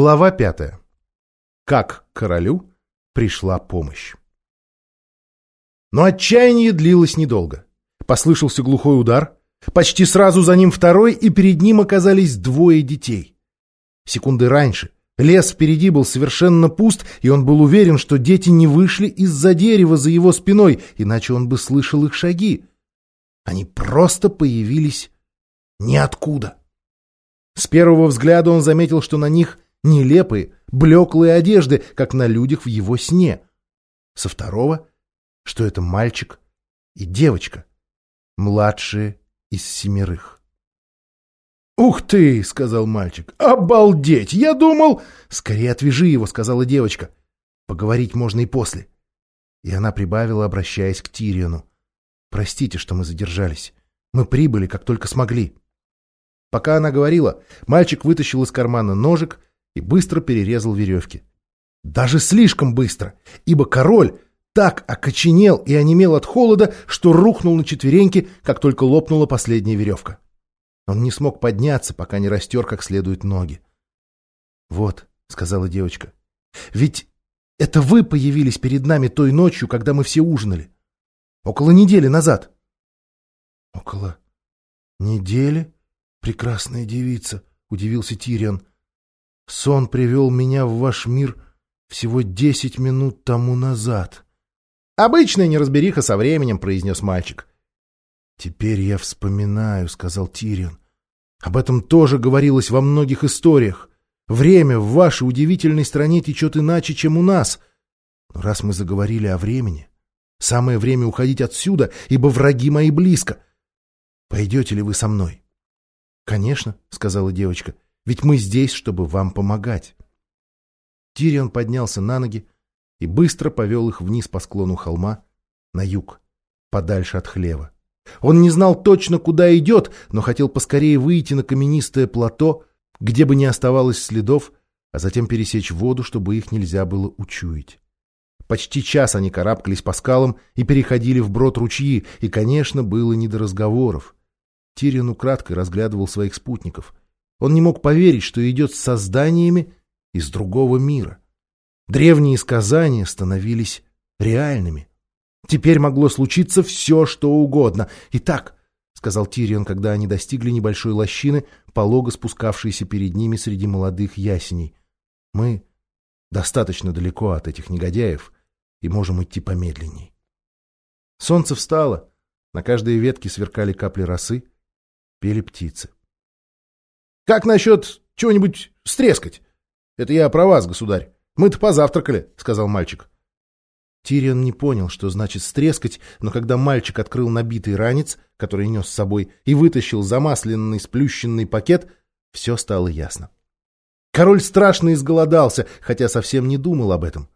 Глава пятая. Как королю пришла помощь. Но отчаяние длилось недолго. Послышался глухой удар, почти сразу за ним второй, и перед ним оказались двое детей. Секунды раньше лес впереди был совершенно пуст, и он был уверен, что дети не вышли из-за дерева за его спиной, иначе он бы слышал их шаги. Они просто появились ниоткуда. С первого взгляда он заметил, что на них нелепые, блеклые одежды, как на людях в его сне. Со второго, что это мальчик и девочка, младшие из семерых. «Ух ты!» — сказал мальчик. «Обалдеть! Я думал...» «Скорее отвяжи его!» — сказала девочка. «Поговорить можно и после». И она прибавила, обращаясь к Тириону. «Простите, что мы задержались. Мы прибыли, как только смогли». Пока она говорила, мальчик вытащил из кармана ножик и быстро перерезал веревки. Даже слишком быстро, ибо король так окоченел и онемел от холода, что рухнул на четвереньки, как только лопнула последняя веревка. Он не смог подняться, пока не растер как следует ноги. «Вот», — сказала девочка, — «ведь это вы появились перед нами той ночью, когда мы все ужинали. Около недели назад». «Около недели, прекрасная девица», — удивился Тириан. Сон привел меня в ваш мир всего десять минут тому назад. — Обычная неразбериха со временем, — произнес мальчик. — Теперь я вспоминаю, — сказал Тирион. Об этом тоже говорилось во многих историях. Время в вашей удивительной стране течет иначе, чем у нас. Но раз мы заговорили о времени, самое время уходить отсюда, ибо враги мои близко. Пойдете ли вы со мной? — Конечно, — сказала девочка. — ведь мы здесь, чтобы вам помогать. Тирион поднялся на ноги и быстро повел их вниз по склону холма, на юг, подальше от хлева. Он не знал точно, куда идет, но хотел поскорее выйти на каменистое плато, где бы не оставалось следов, а затем пересечь воду, чтобы их нельзя было учуять. Почти час они карабкались по скалам и переходили вброд ручьи, и, конечно, было не до разговоров. Тирион украдкой разглядывал своих спутников. Он не мог поверить, что идет с созданиями из другого мира. Древние сказания становились реальными. Теперь могло случиться все, что угодно. Итак, — сказал Тирион, когда они достигли небольшой лощины, полого спускавшейся перед ними среди молодых ясеней. — Мы достаточно далеко от этих негодяев и можем идти помедленней. Солнце встало, на каждой ветке сверкали капли росы, пели птицы. Как насчет чего-нибудь стрескать? Это я про вас, государь. Мы-то позавтракали, — сказал мальчик. Тирион не понял, что значит стрескать, но когда мальчик открыл набитый ранец, который нес с собой, и вытащил замасленный сплющенный пакет, все стало ясно. Король страшно изголодался, хотя совсем не думал об этом.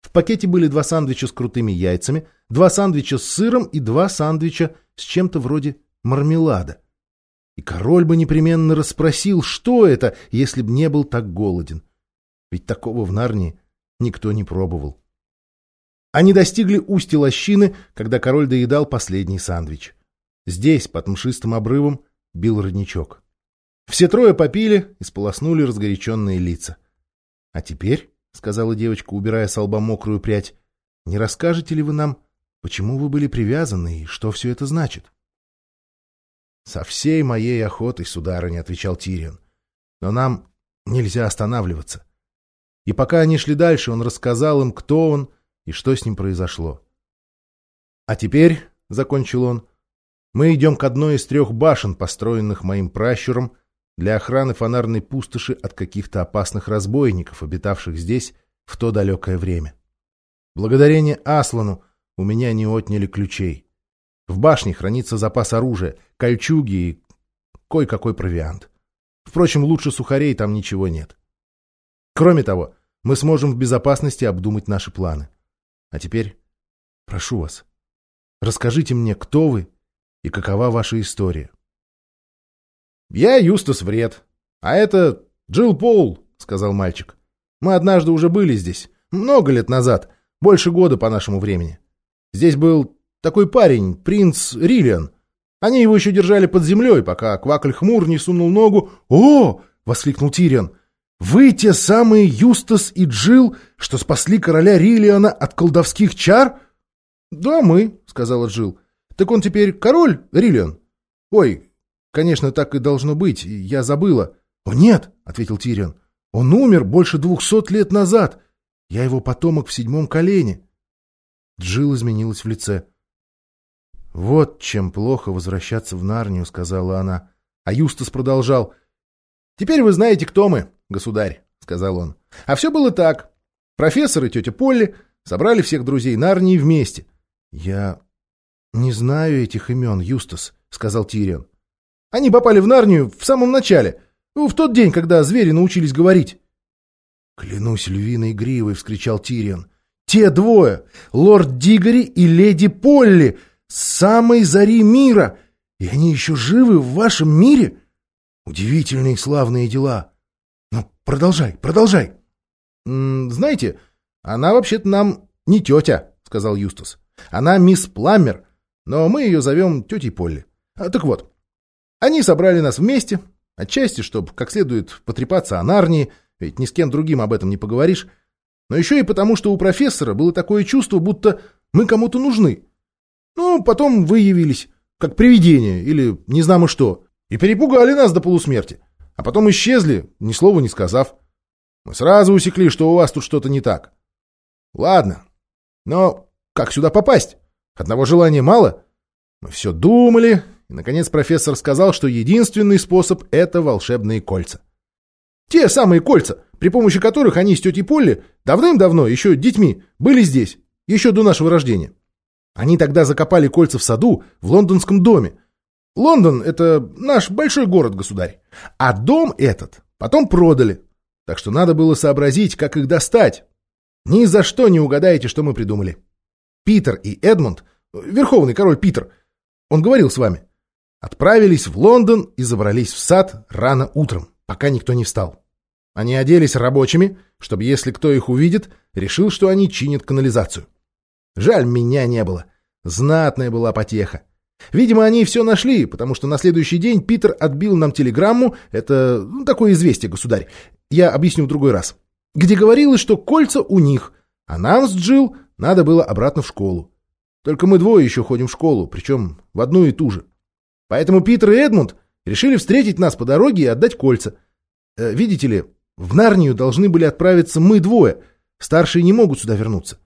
В пакете были два сандвича с крутыми яйцами, два сандвича с сыром и два сандвича с чем-то вроде мармелада. И король бы непременно расспросил, что это, если б не был так голоден. Ведь такого в Нарнии никто не пробовал. Они достигли устья лощины, когда король доедал последний сандвич. Здесь, под мшистым обрывом, бил родничок. Все трое попили и сполоснули разгоряченные лица. — А теперь, — сказала девочка, убирая с лба мокрую прядь, — не расскажете ли вы нам, почему вы были привязаны и что все это значит? — Со всей моей охотой, сударыня, — отвечал Тирион. — Но нам нельзя останавливаться. И пока они шли дальше, он рассказал им, кто он и что с ним произошло. — А теперь, — закончил он, — мы идем к одной из трех башен, построенных моим пращуром, для охраны фонарной пустоши от каких-то опасных разбойников, обитавших здесь в то далекое время. Благодарение Аслану у меня не отняли ключей. В башне хранится запас оружия, кольчуги и кое-какой провиант. Впрочем, лучше сухарей там ничего нет. Кроме того, мы сможем в безопасности обдумать наши планы. А теперь прошу вас, расскажите мне, кто вы и какова ваша история. «Я Юстас Вред, а это Джилл Поул», — сказал мальчик. «Мы однажды уже были здесь, много лет назад, больше года по нашему времени. Здесь был такой парень, принц Риллиан. Они его еще держали под землей, пока Квакль Хмур не сунул ногу. «О!» — воскликнул Тириан. Вы те самые Юстас и Джил, что спасли короля Риллиана от колдовских чар? Да, мы, сказала Джил. Так он теперь король, Риллиан? Ой, конечно, так и должно быть, я забыла. О, нет, ответил Тирион. Он умер больше двухсот лет назад. Я его потомок в седьмом колене. Джил изменилась в лице. «Вот чем плохо возвращаться в Нарнию», — сказала она. А Юстас продолжал. «Теперь вы знаете, кто мы, государь», — сказал он. «А все было так. Профессор и тетя Полли собрали всех друзей Нарнии вместе». «Я не знаю этих имен, Юстас», — сказал Тирион. «Они попали в Нарнию в самом начале, в тот день, когда звери научились говорить». «Клянусь львиной гривой!» — вскричал Тирион. «Те двое! Лорд Дигори и леди Полли! С самой зари мира! И они еще живы в вашем мире? Удивительные славные дела! Ну, продолжай, продолжай!» «Знаете, она вообще-то нам не тетя», — сказал Юстас. «Она мисс Пламмер, но мы ее зовем тетей Полли. А, так вот, они собрали нас вместе, отчасти, чтобы как следует потрепаться о Нарнии, ведь ни с кем другим об этом не поговоришь. Но еще и потому, что у профессора было такое чувство, будто мы кому-то нужны. Ну, потом вы явились, как привидение или не знамо что, и перепугали нас до полусмерти. А потом исчезли, ни слова не сказав. Мы сразу усекли, что у вас тут что-то не так. Ладно, но как сюда попасть? Одного желания мало? Мы все думали, и, наконец, профессор сказал, что единственный способ — это волшебные кольца. Те самые кольца, при помощи которых они с тетей Полли давным-давно, еще детьми, были здесь, еще до нашего рождения. Они тогда закопали кольца в саду в лондонском доме. Лондон — это наш большой город, государь. А дом этот потом продали. Так что надо было сообразить, как их достать. Ни за что не угадаете, что мы придумали. Питер и Эдмунд, верховный король Питер, он говорил с вами, отправились в Лондон и забрались в сад рано утром, пока никто не встал. Они оделись рабочими, чтобы, если кто их увидит, решил, что они чинят канализацию. Жаль, меня не было. Знатная была потеха. Видимо, они все нашли, потому что на следующий день Питер отбил нам телеграмму, это ну, такое известие, государь, я объясню в другой раз, где говорилось, что кольца у них, а нам с Джилл надо было обратно в школу. Только мы двое еще ходим в школу, причем в одну и ту же. Поэтому Питер и Эдмунд решили встретить нас по дороге и отдать кольца. Э, видите ли, в Нарнию должны были отправиться мы двое. Старшие не могут сюда вернуться.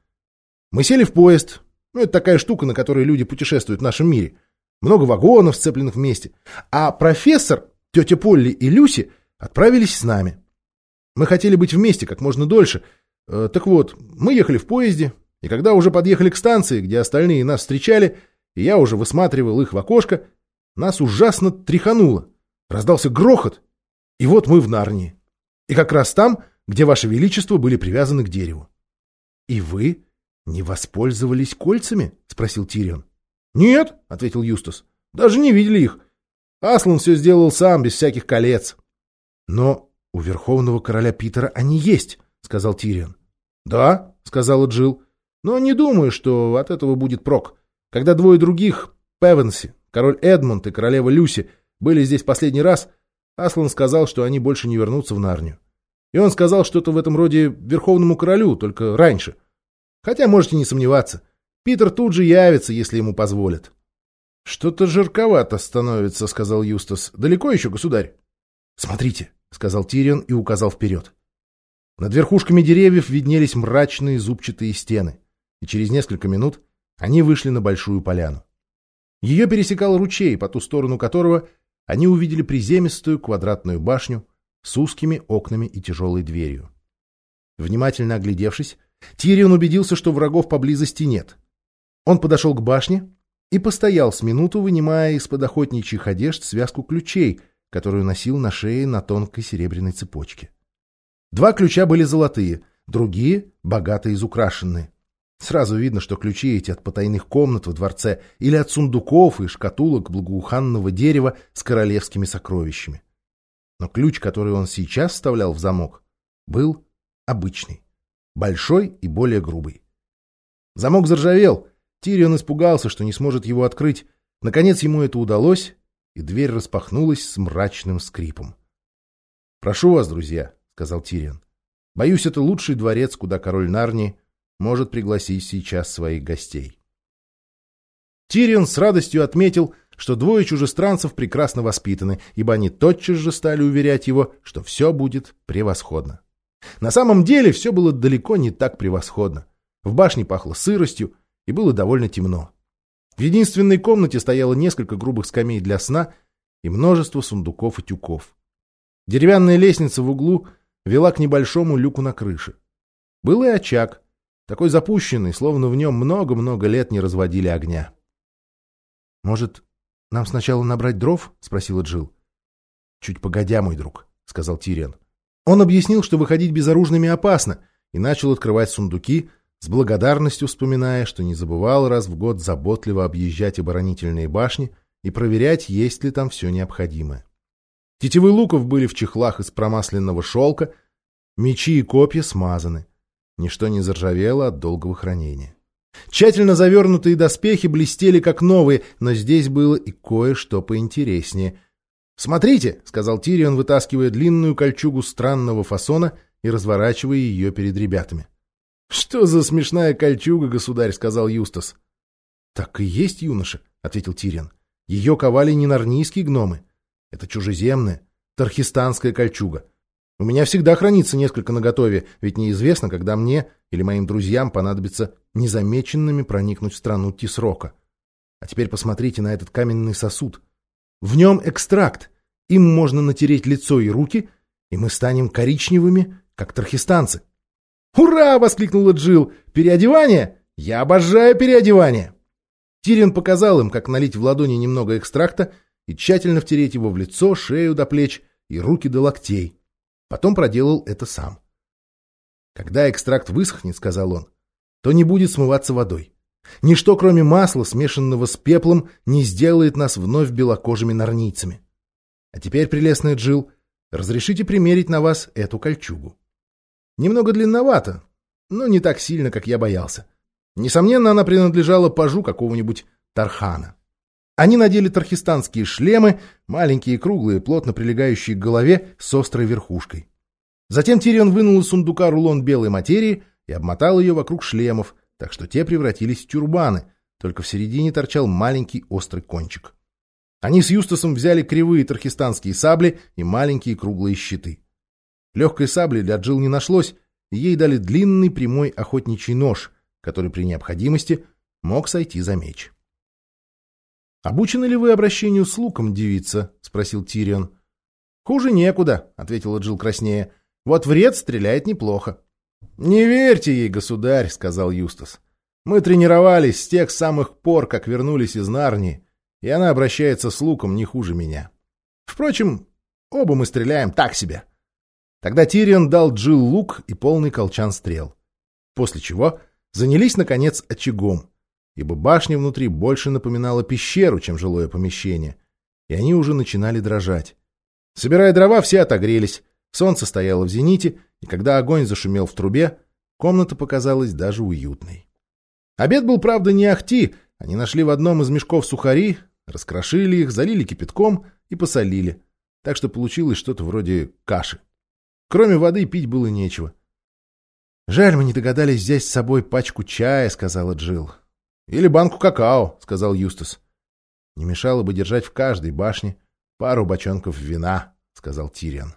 Мы сели в поезд. Ну, это такая штука, на которой люди путешествуют в нашем мире. Много вагонов, сцепленных вместе. А профессор, тетя Полли и Люси отправились с нами. Мы хотели быть вместе как можно дольше. Э, так вот, мы ехали в поезде, и когда уже подъехали к станции, где остальные нас встречали, и я уже высматривал их в окошко, нас ужасно тряхануло. Раздался грохот, и вот мы в Нарнии. И как раз там, где Ваше Величество были привязаны к дереву. — И вы не воспользовались кольцами? — спросил Тирион. — Нет, — ответил Юстас. — Даже не видели их. Аслан все сделал сам, без всяких колец. — Но у Верховного Короля Питера они есть, — сказал Тирион. — Да, — сказала Джилл. — Но не думаю, что от этого будет прок. Когда двое других, Певенси, король Эдмунд и королева Люси, были здесь последний раз, Аслан сказал, что они больше не вернутся в Нарнию. И он сказал что-то в этом роде Верховному Королю, только раньше. Хотя можете не сомневаться, Питер тут же явится, если ему позволят. — Что-то жарковато становится, — сказал Юстас. — Далеко еще, государь? — Смотрите, — сказал Тирион и указал вперед. Над верхушками деревьев виднелись мрачные зубчатые стены, и через несколько минут они вышли на большую поляну. Ее пересекал ручей, по ту сторону которого они увидели приземистую квадратную башню с узкими окнами и тяжелой дверью. Внимательно оглядевшись, Тирион убедился, что врагов поблизости нет. Он подошел к башне и постоял с минуту, вынимая из-под охотничьих одежд связку ключей, которую носил на шее на тонкой серебряной цепочке. Два ключа были золотые, другие — богато изукрашенные. Сразу видно, что ключи эти от потайных комнат во дворце или от сундуков и шкатулок благоуханного дерева с королевскими сокровищами. Но ключ, который он сейчас вставлял в замок, был обычный, большой и более грубый. Замок заржавел, Тирион испугался, что не сможет его открыть. Наконец ему это удалось, и дверь распахнулась с мрачным скрипом. — Прошу вас, друзья, — сказал Тирион. Боюсь, это лучший дворец, куда король Нарнии может пригласить сейчас своих гостей. Тирион с радостью отметил, что двое чужестранцев прекрасно воспитаны, ибо они тотчас же стали уверять его, что все будет превосходно. На самом деле все было далеко не так превосходно. В башне пахло сыростью, и было довольно темно. В единственной комнате стояло несколько грубых скамей для сна и множество сундуков и тюков. Деревянная лестница в углу вела к небольшому люку на крыше. Был и очаг, такой запущенный, словно в нем много-много лет не разводили огня. «Может, нам сначала набрать дров?» — спросила Джил. «Чуть погодя, мой друг», — сказал Тириан. Он объяснил, что выходить безоружными опасно, и начал открывать сундуки, с благодарностью вспоминая, что не забывал раз в год заботливо объезжать оборонительные башни и проверять, есть ли там все необходимое. Тетивы луков были в чехлах из промасленного шелка, мечи и копья смазаны. Ничто не заржавело от долгого хранения. Тщательно завернутые доспехи блестели как новые, но здесь было и кое-что поинтереснее. «Смотрите», — сказал Тирион, вытаскивая длинную кольчугу странного фасона и разворачивая ее перед ребятами. «Что за смешная кольчуга, государь?» — сказал Юстас. «Так и есть, юноша», — ответил Тирион. «Ее ковали не нарнийские гномы. Это чужеземная, тархистанская кольчуга. У меня всегда хранится несколько наготове, ведь неизвестно, когда мне или моим друзьям понадобится незамеченными проникнуть в страну Тисрока. А теперь посмотрите на этот каменный сосуд. В нем экстракт. Им можно натереть лицо и руки, и мы станем коричневыми, как тархистанцы. «Ура!» — воскликнула Джил. «Переодевание? Я обожаю переодевание!» Тирин показал им, как налить в ладони немного экстракта и тщательно втереть его в лицо, шею до плеч и руки до локтей. Потом проделал это сам. «Когда экстракт высохнет, — сказал он, — то не будет смываться водой. Ничто, кроме масла, смешанного с пеплом, не сделает нас вновь белокожими норнийцами. А теперь, прелестная Джил, разрешите примерить на вас эту кольчугу. Немного длинновато, но не так сильно, как я боялся. Несомненно, она принадлежала пажу какого-нибудь Тархана. Они надели тархистанские шлемы, маленькие, круглые, плотно прилегающие к голове с острой верхушкой. Затем Тирион вынул из сундука рулон белой материи и обмотал ее вокруг шлемов, так что те превратились в тюрбаны, только в середине торчал маленький острый кончик. Они с Юстасом взяли кривые тархистанские сабли и маленькие круглые щиты. Легкой сабли для Джил не нашлось, и ей дали длинный прямой охотничий нож, который при необходимости мог сойти за меч. «Обучены ли вы обращению с луком, девица?» — спросил Тирион. «Хуже некуда», — ответила Джил краснее. «Вот вред стреляет неплохо». «Не верьте ей, государь», — сказал Юстас. «Мы тренировались с тех самых пор, как вернулись из Нарнии, и она обращается с луком не хуже меня. Впрочем, оба мы стреляем так себе». Тогда Тирион дал Джил лук и полный колчан стрел. После чего занялись, наконец, очагом — ибо башня внутри больше напоминала пещеру, чем жилое помещение, и они уже начинали дрожать. Собирая дрова, все отогрелись, солнце стояло в зените, и когда огонь зашумел в трубе, комната показалась даже уютной. Обед был, правда, не ахти, они нашли в одном из мешков сухари, раскрошили их, залили кипятком и посолили, так что получилось что-то вроде каши. Кроме воды пить было нечего. «Жаль, мы не догадались взять с собой пачку чая», — сказала Джилл. Или банку какао, сказал Юстас. Не мешало бы держать в каждой башне пару бочонков вина, сказал Тириан.